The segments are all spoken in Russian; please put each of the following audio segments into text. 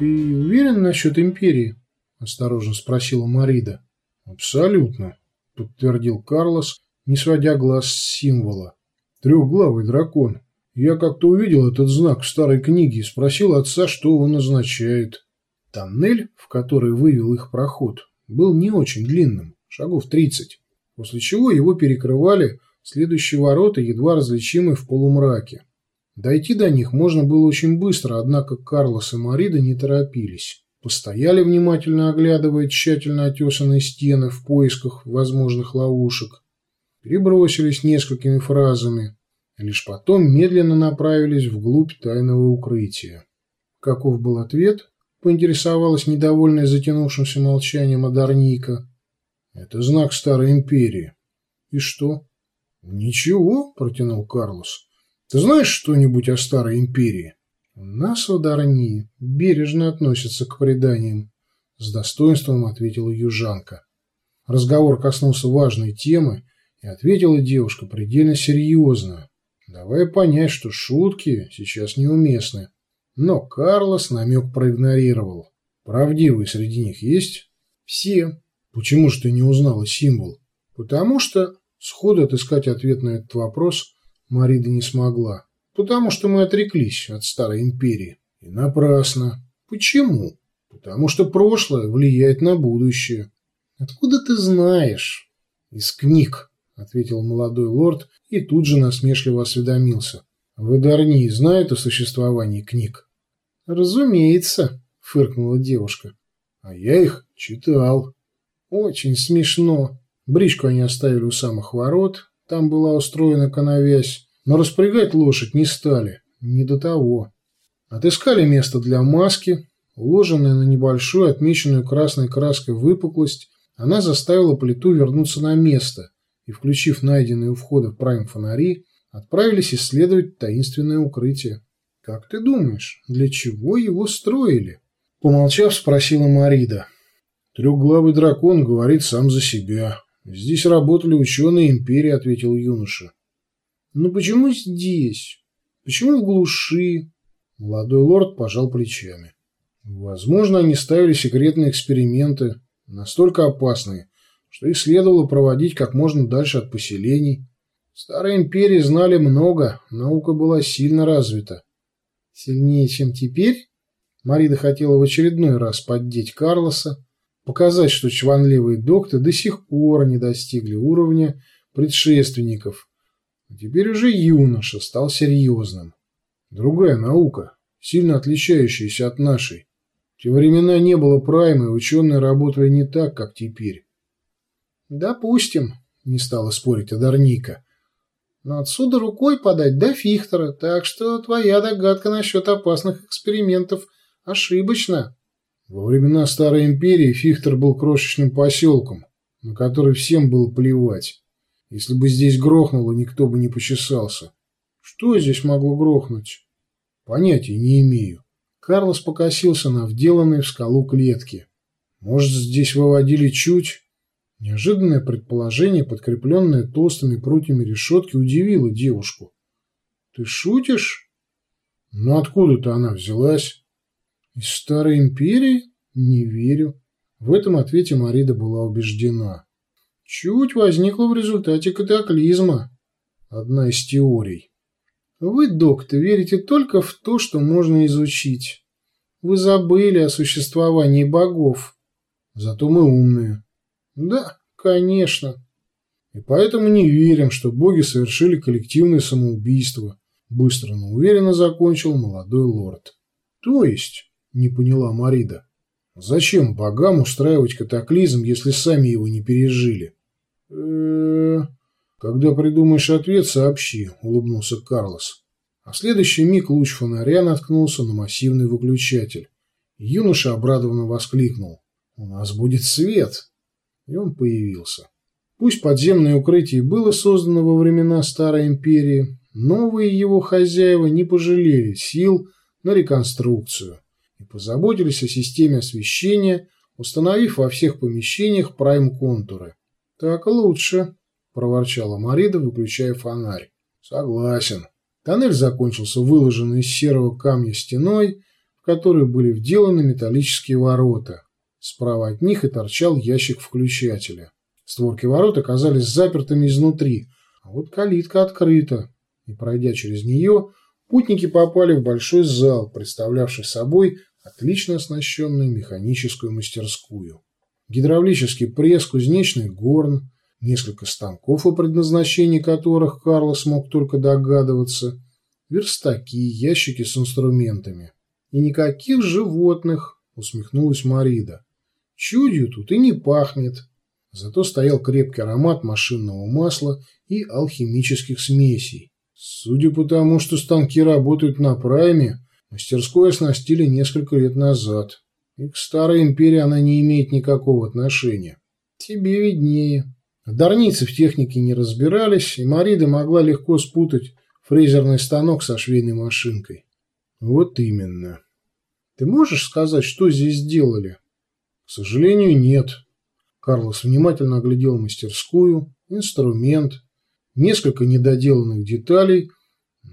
«Ты уверен насчет Империи?» – осторожно спросила Марида. «Абсолютно», – подтвердил Карлос, не сводя глаз с символа. «Трехглавый дракон. Я как-то увидел этот знак в старой книге и спросил отца, что он означает». Тоннель, в который вывел их проход, был не очень длинным, шагов тридцать, после чего его перекрывали следующие ворота, едва различимые в полумраке. Дойти до них можно было очень быстро, однако Карлос и Марида не торопились. Постояли, внимательно оглядывая тщательно отесанные стены в поисках возможных ловушек. Перебросились несколькими фразами. Лишь потом медленно направились вглубь тайного укрытия. Каков был ответ? Поинтересовалась недовольная затянувшимся молчанием Адарника. Это знак Старой Империи. И что? Ничего, протянул Карлос. Ты знаешь что-нибудь о Старой Империи? У нас в бережно относятся к преданиям, с достоинством ответила южанка. Разговор коснулся важной темы, и ответила девушка предельно серьезно, давая понять, что шутки сейчас неуместны. Но Карлос намек проигнорировал. Правдивые среди них есть? Все. Почему же ты не узнала символ? Потому что сходу отыскать ответ на этот вопрос Марида не смогла. Потому что мы отреклись от Старой Империи. И напрасно. Почему? Потому что прошлое влияет на будущее. Откуда ты знаешь? Из книг, ответил молодой лорд и тут же насмешливо осведомился. В Эдарнии знают о существовании книг? Разумеется, фыркнула девушка. А я их читал. Очень смешно. Бричку они оставили у самых ворот, там была устроена коновязь, но распрягать лошадь не стали, не до того. Отыскали место для маски, уложенная на небольшую, отмеченную красной краской выпуклость, она заставила плиту вернуться на место и, включив найденные у входа в прайм фонари, отправились исследовать таинственное укрытие. «Как ты думаешь, для чего его строили?» Помолчав, спросила Марида. «Трехглавый дракон говорит сам за себя. Здесь работали ученые империи», — ответил юноша. «Но почему здесь? Почему в глуши?» Молодой лорд пожал плечами. Возможно, они ставили секретные эксперименты, настолько опасные, что их следовало проводить как можно дальше от поселений. В Старой империи знали много, наука была сильно развита. Сильнее, чем теперь? Марида хотела в очередной раз поддеть Карлоса, показать, что чванливые докты до сих пор не достигли уровня предшественников. Но теперь уже юноша стал серьезным. Другая наука, сильно отличающаяся от нашей. В те времена не было прайма, и ученые работали не так, как теперь. «Допустим», — не стала спорить Одарника. «Но отсюда рукой подать до Фихтера, так что твоя догадка насчет опасных экспериментов ошибочна». Во времена Старой Империи Фихтер был крошечным поселком, на который всем было плевать. Если бы здесь грохнуло, никто бы не почесался. Что здесь могло грохнуть? Понятия не имею. Карлос покосился на вделанные в скалу клетки. Может, здесь выводили чуть? Неожиданное предположение, подкрепленное толстыми прутьями решетки, удивило девушку. «Ты шутишь?» «Ну откуда-то она взялась?» Из Старой Империи? Не верю. В этом ответе Марида была убеждена. Чуть возникла в результате катаклизма. Одна из теорий. Вы, доктор, верите только в то, что можно изучить. Вы забыли о существовании богов. Зато мы умные. Да, конечно. И поэтому не верим, что боги совершили коллективное самоубийство. Быстро, но уверенно закончил молодой лорд. То есть... Не поняла Марида. Зачем богам устраивать катаклизм, если сами его не пережили? Когда придумаешь ответ, сообщи, улыбнулся Карлос. А в следующий миг луч фонаря наткнулся на массивный выключатель. Юноша обрадованно воскликнул. «У нас будет свет!» И он появился. Пусть подземное укрытие было создано во времена Старой Империи, новые его хозяева не пожалели сил на реконструкцию и позаботились о системе освещения, установив во всех помещениях прайм-контуры. «Так лучше», – проворчала Марида, выключая фонарь. «Согласен». Тоннель закончился выложенной из серого камня стеной, в которые были вделаны металлические ворота. Справа от них и торчал ящик включателя. Створки ворот оказались запертыми изнутри, а вот калитка открыта, и, пройдя через нее, путники попали в большой зал, представлявший собой отлично оснащенную механическую мастерскую. Гидравлический пресс, кузнечный горн, несколько станков, о предназначении которых Карлос мог только догадываться, верстаки, ящики с инструментами. И никаких животных, усмехнулась Марида. Чудью тут и не пахнет. Зато стоял крепкий аромат машинного масла и алхимических смесей. Судя по тому, что станки работают на прайме, мастерскую оснастили несколько лет назад. И к старой империи она не имеет никакого отношения. Тебе виднее. Дарницы в технике не разбирались, и Марида могла легко спутать фрезерный станок со швейной машинкой. Вот именно. Ты можешь сказать, что здесь сделали? К сожалению, нет. Карлос внимательно оглядел мастерскую, инструмент, несколько недоделанных деталей,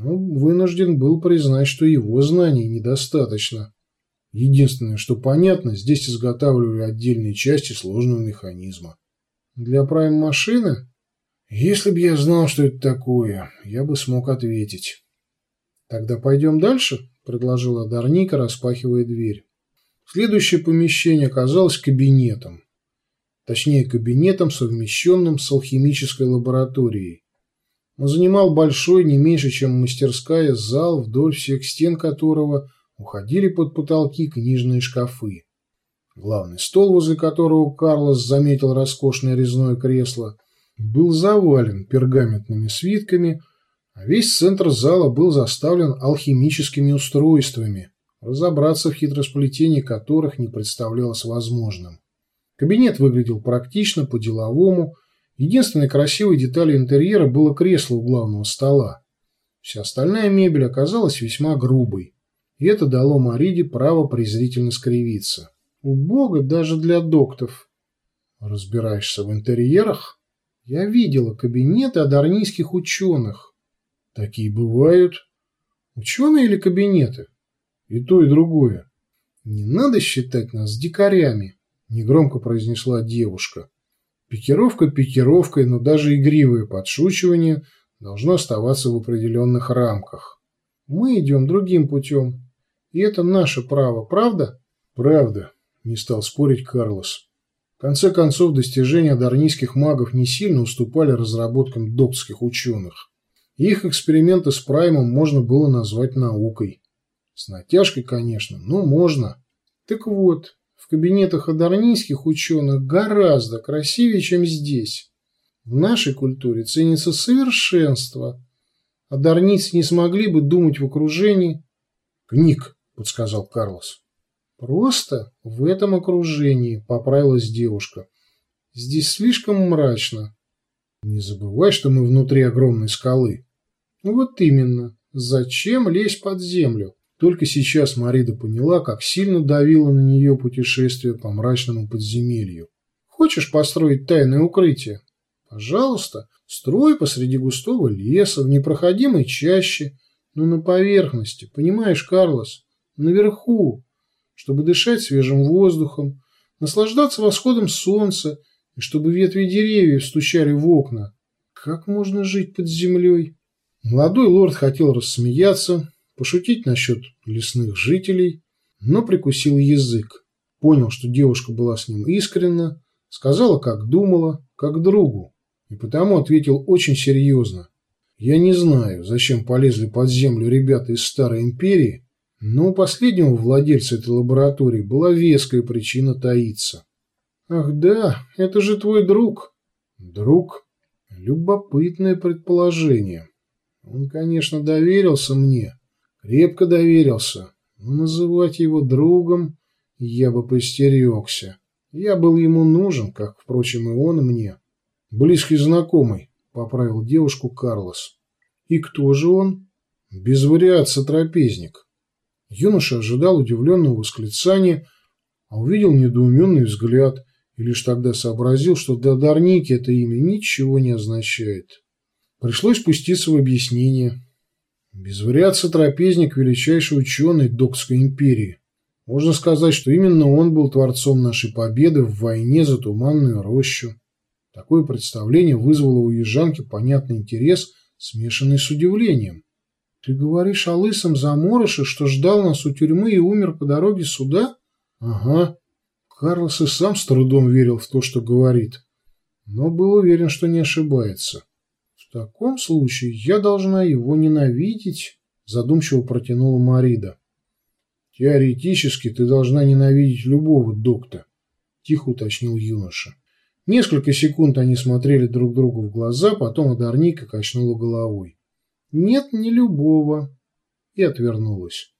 но вынужден был признать, что его знаний недостаточно. Единственное, что понятно, здесь изготавливали отдельные части сложного механизма. Для прайм-машины? Если бы я знал, что это такое, я бы смог ответить. Тогда пойдем дальше, предложила Дарника, распахивая дверь. Следующее помещение оказалось кабинетом. Точнее, кабинетом, совмещенным с алхимической лабораторией. Он занимал большой, не меньше, чем мастерская, зал, вдоль всех стен которого уходили под потолки книжные шкафы. Главный стол, возле которого Карлос заметил роскошное резное кресло, был завален пергаментными свитками, а весь центр зала был заставлен алхимическими устройствами, разобраться в хитросплетении которых не представлялось возможным. Кабинет выглядел практично, по-деловому. Единственной красивой деталью интерьера было кресло у главного стола. Вся остальная мебель оказалась весьма грубой и это дало Мариде право презрительно скривиться. Убого даже для доктов. Разбираешься в интерьерах? Я видела кабинеты адарнийских ученых. Такие бывают. Ученые или кабинеты? И то, и другое. Не надо считать нас дикарями, негромко произнесла девушка. Пикировка пикировкой, но даже игривое подшучивание должно оставаться в определенных рамках. Мы идем другим путем. И это наше право, правда? Правда, не стал спорить Карлос. В конце концов, достижения дарнийских магов не сильно уступали разработкам доктских ученых. их эксперименты с праймом можно было назвать наукой. С натяжкой, конечно, но можно. Так вот, в кабинетах адарнийских ученых гораздо красивее, чем здесь. В нашей культуре ценится совершенство. Адарнийцы не смогли бы думать в окружении книг, подсказал Карлос. Просто в этом окружении, поправилась девушка. Здесь слишком мрачно. Не забывай, что мы внутри огромной скалы. Вот именно. Зачем лезть под землю? Только сейчас Марида поняла, как сильно давило на нее путешествие по мрачному подземелью. Хочешь построить тайное укрытие? Пожалуйста, строй посреди густого леса, в непроходимой чаще, но на поверхности, понимаешь, Карлос? наверху, чтобы дышать свежим воздухом, наслаждаться восходом солнца и чтобы ветви деревьев стучали в окна. Как можно жить под землей? Молодой лорд хотел рассмеяться, пошутить насчет лесных жителей, но прикусил язык. Понял, что девушка была с ним искренна, сказала, как думала, как другу, и потому ответил очень серьезно. Я не знаю, зачем полезли под землю ребята из Старой Империи, но у последнего владельца этой лаборатории была веская причина таиться. «Ах да, это же твой друг». «Друг?» Любопытное предположение. Он, конечно, доверился мне, крепко доверился, но называть его другом я бы постерегся. Я был ему нужен, как, впрочем, и он мне. Близкий знакомый, поправил девушку Карлос. И кто же он? Без вариации трапезник. Юноша ожидал удивленного восклицания, а увидел недоуменный взгляд и лишь тогда сообразил, что для Дарники это имя ничего не означает. Пришлось пуститься в объяснение. Без вариации трапезник – величайший ученый Докской империи. Можно сказать, что именно он был творцом нашей победы в войне за Туманную рощу. Такое представление вызвало у ежанки понятный интерес, смешанный с удивлением. «Ты говоришь о лысом заморыше, что ждал нас у тюрьмы и умер по дороге сюда?» «Ага». Карлос и сам с трудом верил в то, что говорит, но был уверен, что не ошибается. «В таком случае я должна его ненавидеть», — задумчиво протянула Марида. «Теоретически ты должна ненавидеть любого докта», — тихо уточнил юноша. Несколько секунд они смотрели друг другу в глаза, потом Одарника качнула головой. «Нет, не любого», и отвернулась.